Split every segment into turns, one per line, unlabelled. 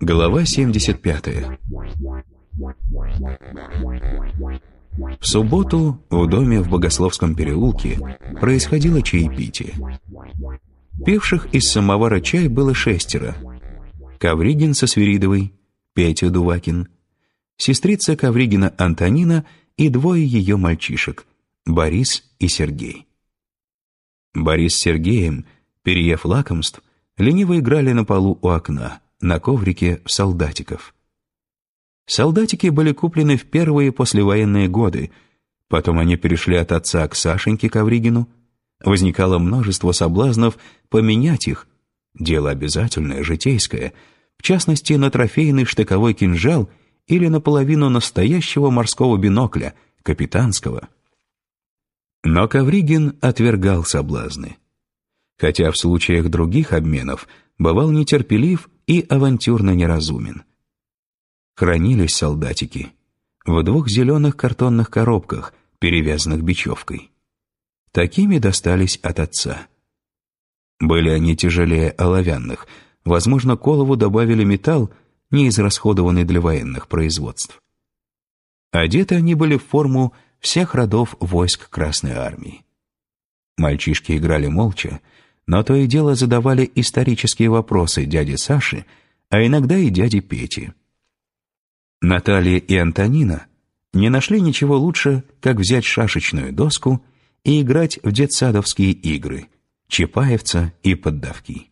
Глава 75 В субботу в доме в Богословском переулке происходило чаепитие. Певших из самовара чай было шестеро. Ковригин со Свиридовой, Петя Дувакин, сестрица Ковригина Антонина и двое ее мальчишек, Борис и Сергей. Борис с Сергеем, переев лакомств, лениво играли на полу у окна, на коврике солдатиков. Солдатики были куплены в первые послевоенные годы, потом они перешли от отца к Сашеньке Ковригину, возникало множество соблазнов поменять их, дело обязательное, житейское, в частности, на трофейный штыковой кинжал или наполовину настоящего морского бинокля, капитанского. Но Ковригин отвергал соблазны. Хотя в случаях других обменов бывал нетерпелив и авантюрно неразумен. Хранились солдатики в двух зеленых картонных коробках, перевязанных бечевкой. Такими достались от отца. Были они тяжелее оловянных, возможно, Колову добавили металл, не израсходованный для военных производств. Одеты они были в форму всех родов войск Красной Армии. Мальчишки играли молча, но то и дело задавали исторические вопросы дяде Саше, а иногда и дяде Пете. Наталья и Антонина не нашли ничего лучше, как взять шашечную доску и играть в детсадовские игры, Чапаевца и поддавки.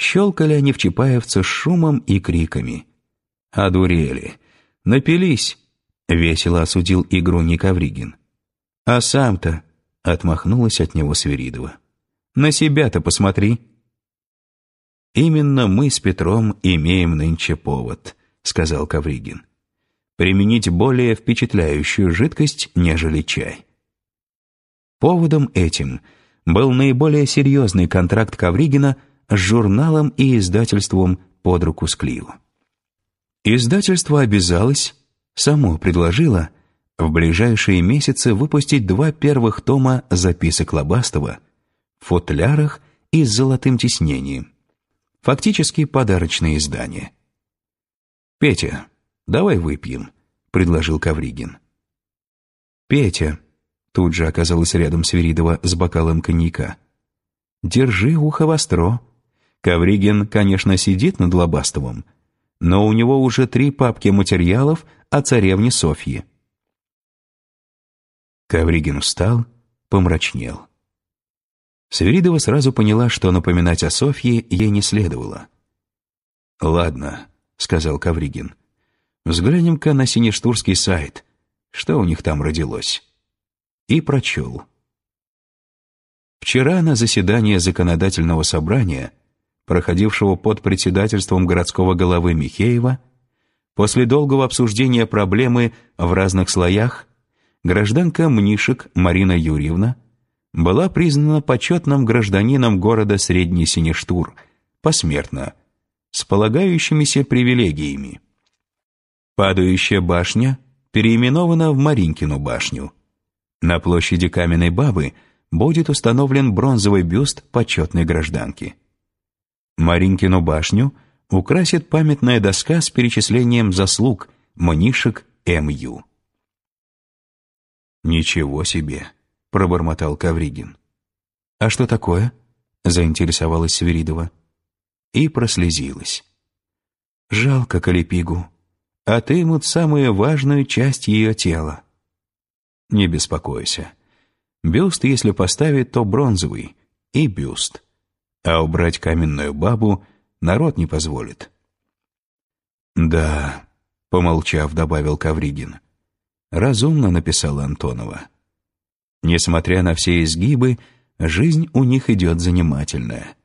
Щелкали они в Чапаевца с шумом и криками. «Одурели! Напились!» — весело осудил игру Никавригин. «А сам-то...» — отмахнулась от него Свиридова. «На себя-то посмотри!» «Именно мы с Петром имеем нынче повод», — сказал Кавригин. «Применить более впечатляющую жидкость, нежели чай». Поводом этим был наиболее серьезный контракт Ковригина с журналом и издательством под руку с Клио. Издательство обязалось, само предложило, в ближайшие месяцы выпустить два первых тома записок Лобастова в футлярах и с золотым тиснением. Фактически подарочное издание. «Петя, давай выпьем», — предложил Ковригин. «Петя», Тут же оказалась рядом Свиридова с бокалом коньяка. «Держи ухо востро. Ковригин, конечно, сидит над Лобастовым, но у него уже три папки материалов о царевне Софье». Ковригин встал, помрачнел. Свиридова сразу поняла, что напоминать о Софье ей не следовало. «Ладно», — сказал Ковригин, — «взглянем-ка на синештурский сайт. Что у них там родилось?» и прочел. Вчера на заседании законодательного собрания, проходившего под председательством городского головы Михеева, после долгого обсуждения проблемы в разных слоях, гражданка Мнишек Марина Юрьевна была признана почетным гражданином города Средний Синештур, посмертно, с полагающимися привилегиями. Падающая башня переименована в Маринкину башню – на площади Каменной Бабы будет установлен бронзовый бюст почетной гражданки. Маринкину башню украсит памятная доска с перечислением заслуг Мнишек М.Ю. «Ничего себе!» — пробормотал Кавригин. «А что такое?» — заинтересовалась Свиридова. И прослезилась. «Жалко Калипигу. Отымут самую важную часть ее тела». Не беспокойся. Бюст, если поставить, то бронзовый. И бюст. А убрать каменную бабу народ не позволит. «Да», — помолчав, добавил Кавригин. «Разумно», — написала Антонова. «Несмотря на все изгибы, жизнь у них идет занимательная.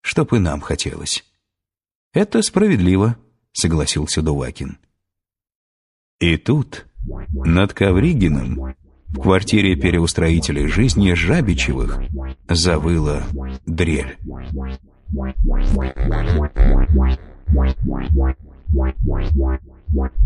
Чтоб и нам хотелось». «Это справедливо», — согласился Дувакин. И тут над Ковригиным в квартире переустроителей жизни Жабичевых завыла дрель. What, what, what, what, what, what, what, what, what, what, what, what, what,